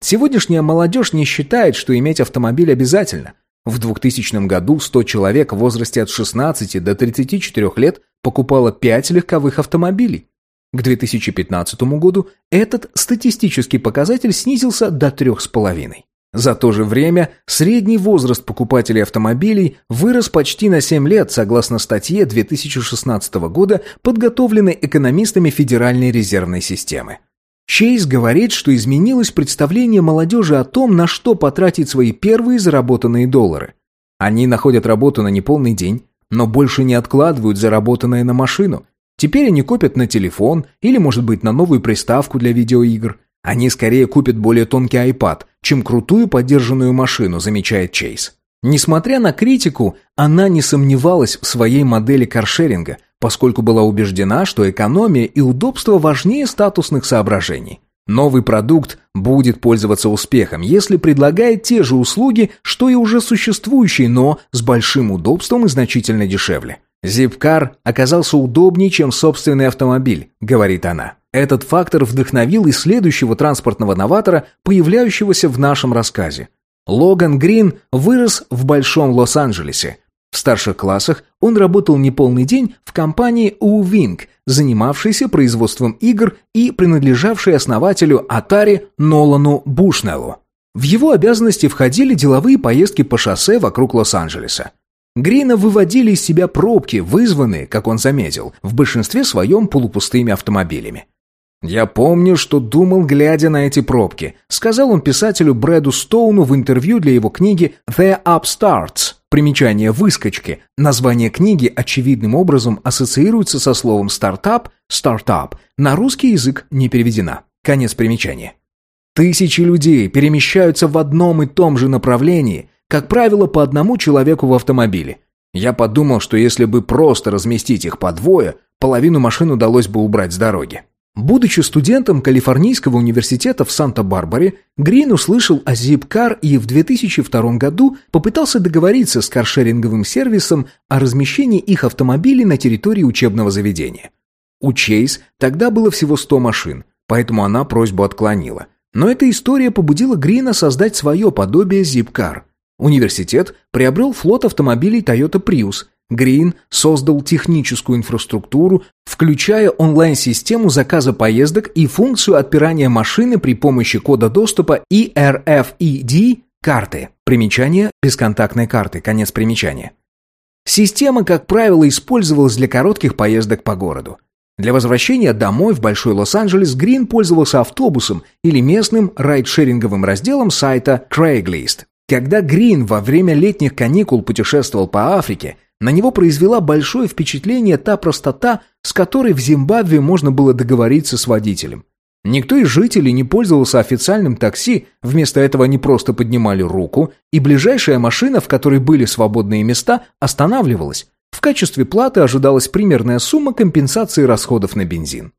Сегодняшняя молодежь не считает, что иметь автомобиль обязательно. В 2000 году 100 человек в возрасте от 16 до 34 лет покупало 5 легковых автомобилей. К 2015 году этот статистический показатель снизился до 3,5. За то же время средний возраст покупателей автомобилей вырос почти на 7 лет, согласно статье 2016 года, подготовленной экономистами Федеральной резервной системы. Чейз говорит, что изменилось представление молодежи о том, на что потратить свои первые заработанные доллары. Они находят работу на неполный день, но больше не откладывают заработанное на машину. Теперь они копят на телефон или, может быть, на новую приставку для видеоигр. Они скорее купят более тонкий iPad, чем крутую поддержанную машину, замечает Чейз. Несмотря на критику, она не сомневалась в своей модели каршеринга, поскольку была убеждена, что экономия и удобство важнее статусных соображений. Новый продукт будет пользоваться успехом, если предлагает те же услуги, что и уже существующий, но с большим удобством и значительно дешевле. Зипкар оказался удобнее, чем собственный автомобиль, говорит она. Этот фактор вдохновил и следующего транспортного новатора, появляющегося в нашем рассказе. Логан Грин вырос в Большом Лос-Анджелесе. В старших классах он работал неполный день в компании Uwing, занимавшейся производством игр и принадлежавшей основателю Atari Нолану Бушнеллу. В его обязанности входили деловые поездки по шоссе вокруг Лос-Анджелеса. Грина выводили из себя пробки, вызванные, как он заметил, в большинстве своем полупустыми автомобилями. «Я помню, что думал, глядя на эти пробки», сказал он писателю Брэду Стоуну в интервью для его книги «The Upstarts». Примечание «выскочки». Название книги очевидным образом ассоциируется со словом «стартап», «стартап». На русский язык не переведена. Конец примечания. Тысячи людей перемещаются в одном и том же направлении – как правило, по одному человеку в автомобиле. Я подумал, что если бы просто разместить их по двое, половину машин удалось бы убрать с дороги. Будучи студентом Калифорнийского университета в Санта-Барбаре, Грин услышал о Zipcar и в 2002 году попытался договориться с каршеринговым сервисом о размещении их автомобилей на территории учебного заведения. У Чейз тогда было всего 100 машин, поэтому она просьбу отклонила. Но эта история побудила Грина создать свое подобие Zipcar – Университет приобрел флот автомобилей Toyota Prius. Грин создал техническую инфраструктуру, включая онлайн-систему заказа поездок и функцию отпирания машины при помощи кода доступа ERFED карты. Примечание бесконтактной карты. Конец примечания. Система, как правило, использовалась для коротких поездок по городу. Для возвращения домой в Большой Лос-Анджелес Грин пользовался автобусом или местным райдшеринговым разделом сайта Craigslist. Когда Грин во время летних каникул путешествовал по Африке, на него произвела большое впечатление та простота, с которой в Зимбабве можно было договориться с водителем. Никто из жителей не пользовался официальным такси, вместо этого они просто поднимали руку, и ближайшая машина, в которой были свободные места, останавливалась. В качестве платы ожидалась примерная сумма компенсации расходов на бензин.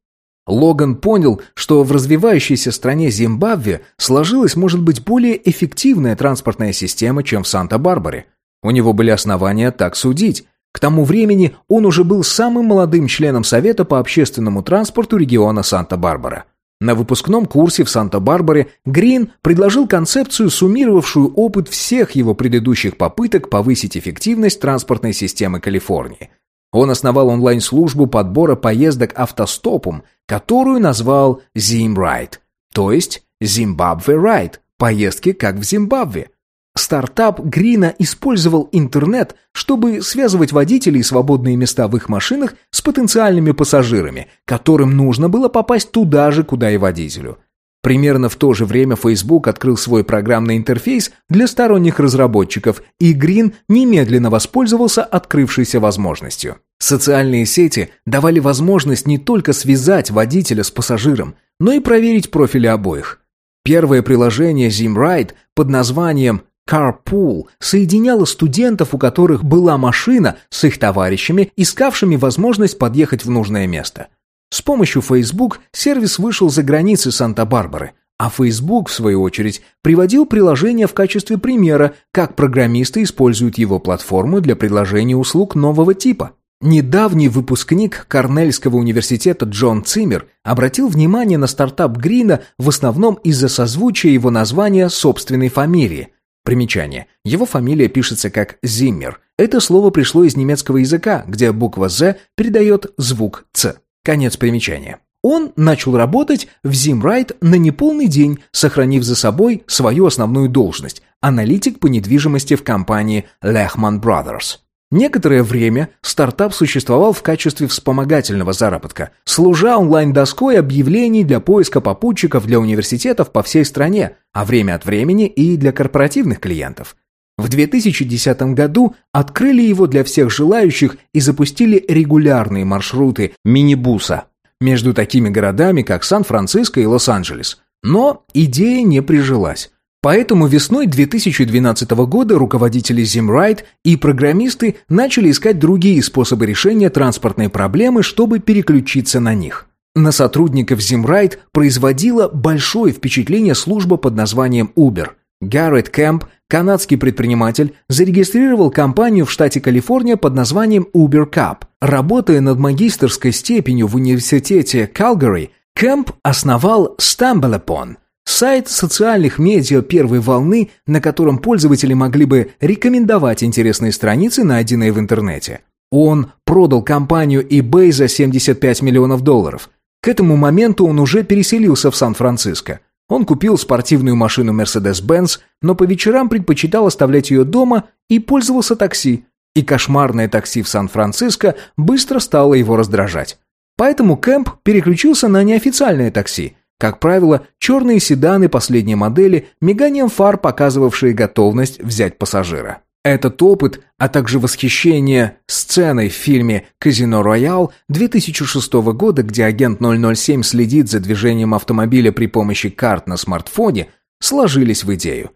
Логан понял, что в развивающейся стране Зимбабве сложилась, может быть, более эффективная транспортная система, чем в Санта-Барбаре. У него были основания так судить. К тому времени он уже был самым молодым членом Совета по общественному транспорту региона Санта-Барбара. На выпускном курсе в Санта-Барбаре Грин предложил концепцию, суммировавшую опыт всех его предыдущих попыток повысить эффективность транспортной системы Калифорнии. Он основал онлайн-службу подбора поездок автостопом, которую назвал Zimride, то есть «Zimbabwe Ride» – поездки как в Зимбабве. Стартап Грина использовал интернет, чтобы связывать водителей свободные места в их машинах с потенциальными пассажирами, которым нужно было попасть туда же, куда и водителю. Примерно в то же время Facebook открыл свой программный интерфейс для сторонних разработчиков, и Грин немедленно воспользовался открывшейся возможностью. Социальные сети давали возможность не только связать водителя с пассажиром, но и проверить профили обоих. Первое приложение ZimRide под названием Carpool соединяло студентов, у которых была машина, с их товарищами, искавшими возможность подъехать в нужное место. С помощью Facebook сервис вышел за границы Санта-Барбары, а Facebook, в свою очередь, приводил приложение в качестве примера, как программисты используют его платформу для предложения услуг нового типа. Недавний выпускник Корнельского университета Джон Циммер обратил внимание на стартап Грина в основном из-за созвучия его названия собственной фамилии. Примечание. Его фамилия пишется как Зиммер. Это слово пришло из немецкого языка, где буква «З» передает звук «Ц». Конец примечания. Он начал работать в Zimride на неполный день, сохранив за собой свою основную должность – аналитик по недвижимости в компании Lehman Brothers. Некоторое время стартап существовал в качестве вспомогательного заработка, служа онлайн-доской объявлений для поиска попутчиков для университетов по всей стране, а время от времени и для корпоративных клиентов. В 2010 году открыли его для всех желающих и запустили регулярные маршруты минибуса между такими городами, как Сан-Франциско и Лос-Анджелес. Но идея не прижилась. Поэтому весной 2012 года руководители Zimride и программисты начали искать другие способы решения транспортной проблемы, чтобы переключиться на них. На сотрудников Zimride производила большое впечатление служба под названием Uber. Гаррет Кэмп, канадский предприниматель, зарегистрировал компанию в штате Калифорния под названием Uber Cup. Работая над магистрской степенью в университете Калгари, Кэмп основал StumbleUpon – Сайт социальных медиа первой волны, на котором пользователи могли бы рекомендовать интересные страницы, найденные в интернете. Он продал компанию eBay за 75 миллионов долларов. К этому моменту он уже переселился в Сан-Франциско. Он купил спортивную машину Mercedes-Benz, но по вечерам предпочитал оставлять ее дома и пользовался такси. И кошмарное такси в Сан-Франциско быстро стало его раздражать. Поэтому Кэмп переключился на неофициальное такси – как правило, черные седаны последней модели, миганием фар, показывавшие готовность взять пассажира. Этот опыт, а также восхищение сценой в фильме «Казино Роял» 2006 года, где агент 007 следит за движением автомобиля при помощи карт на смартфоне, сложились в идею.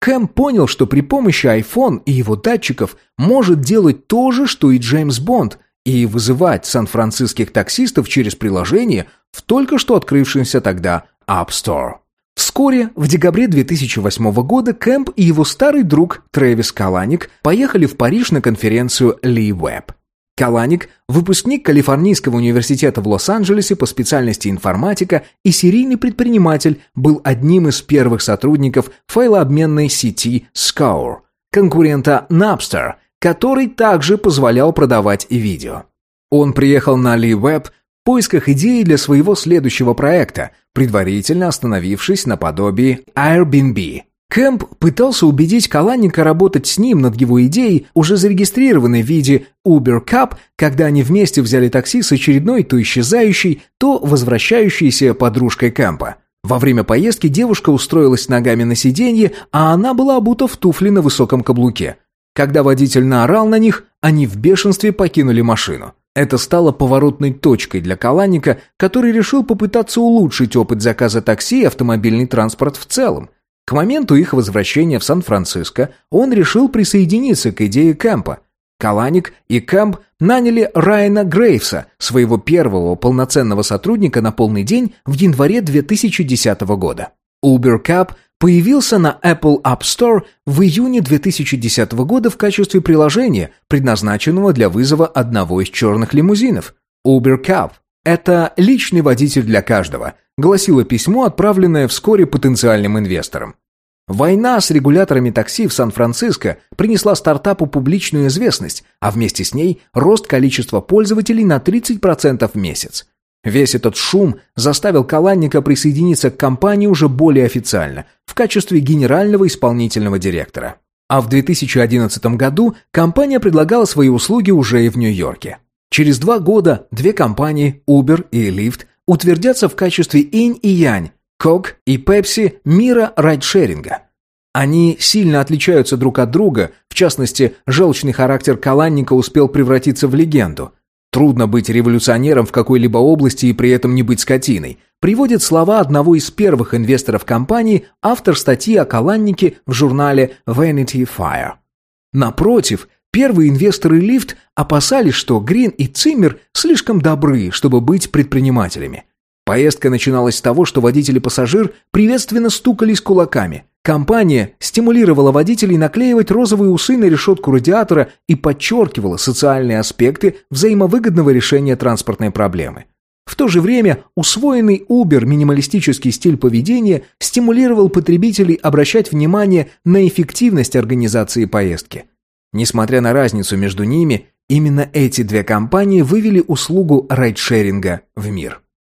Кэм понял, что при помощи iPhone и его датчиков может делать то же, что и Джеймс Бонд, и вызывать сан-франциских таксистов через приложение в только что открывшемся тогда App Store. Вскоре, в декабре 2008 года, Кэмп и его старый друг Трэвис Каланик поехали в Париж на конференцию Ли Web. Каланик – выпускник Калифорнийского университета в Лос-Анджелесе по специальности информатика и серийный предприниматель, был одним из первых сотрудников файлообменной сети Scour, конкурента Napster – который также позволял продавать видео. Он приехал на Ли Web поисках идеи для своего следующего проекта, предварительно остановившись на подобии Airbnb. Кэмп пытался убедить Каланника работать с ним над его идеей, уже зарегистрированной в виде Uber Cup, когда они вместе взяли такси с очередной то исчезающей, то возвращающейся подружкой Кэмпа. Во время поездки девушка устроилась ногами на сиденье, а она была обута в туфли на высоком каблуке. Когда водитель наорал на них, они в бешенстве покинули машину. Это стало поворотной точкой для Каланика, который решил попытаться улучшить опыт заказа такси и автомобильный транспорт в целом. К моменту их возвращения в Сан-Франциско он решил присоединиться к идее Кэмпа. Каланик и Кэмп наняли Райана Грейвса, своего первого полноценного сотрудника на полный день в январе 2010 года. Uber Cup появился на Apple App Store в июне 2010 года в качестве приложения, предназначенного для вызова одного из черных лимузинов. Uber Cab – это личный водитель для каждого, гласило письмо, отправленное вскоре потенциальным инвесторам. Война с регуляторами такси в Сан-Франциско принесла стартапу публичную известность, а вместе с ней рост количества пользователей на 30% в месяц. Весь этот шум заставил Каланника присоединиться к компании уже более официально, в качестве генерального исполнительного директора. А в 2011 году компания предлагала свои услуги уже и в Нью-Йорке. Через два года две компании, Uber и Lyft, утвердятся в качестве инь и янь, Coke и Pepsi мира райдшеринга. Они сильно отличаются друг от друга, в частности, желчный характер Каланника успел превратиться в легенду. Трудно быть революционером в какой-либо области и при этом не быть скотиной. Приводит слова одного из первых инвесторов компании, автор статьи о Каланнике в журнале Vanity Fair. Напротив, первые инвесторы Lyft опасались, что Грин и Циммер слишком добры, чтобы быть предпринимателями. Поездка начиналась с того, что водитель и пассажир приветственно стукались кулаками. Компания стимулировала водителей наклеивать розовые усы на решетку радиатора и подчеркивала социальные аспекты взаимовыгодного решения транспортной проблемы. В то же время усвоенный Uber минималистический стиль поведения стимулировал потребителей обращать внимание на эффективность организации поездки. Несмотря на разницу между ними, именно эти две компании вывели услугу райдшеринга в мир.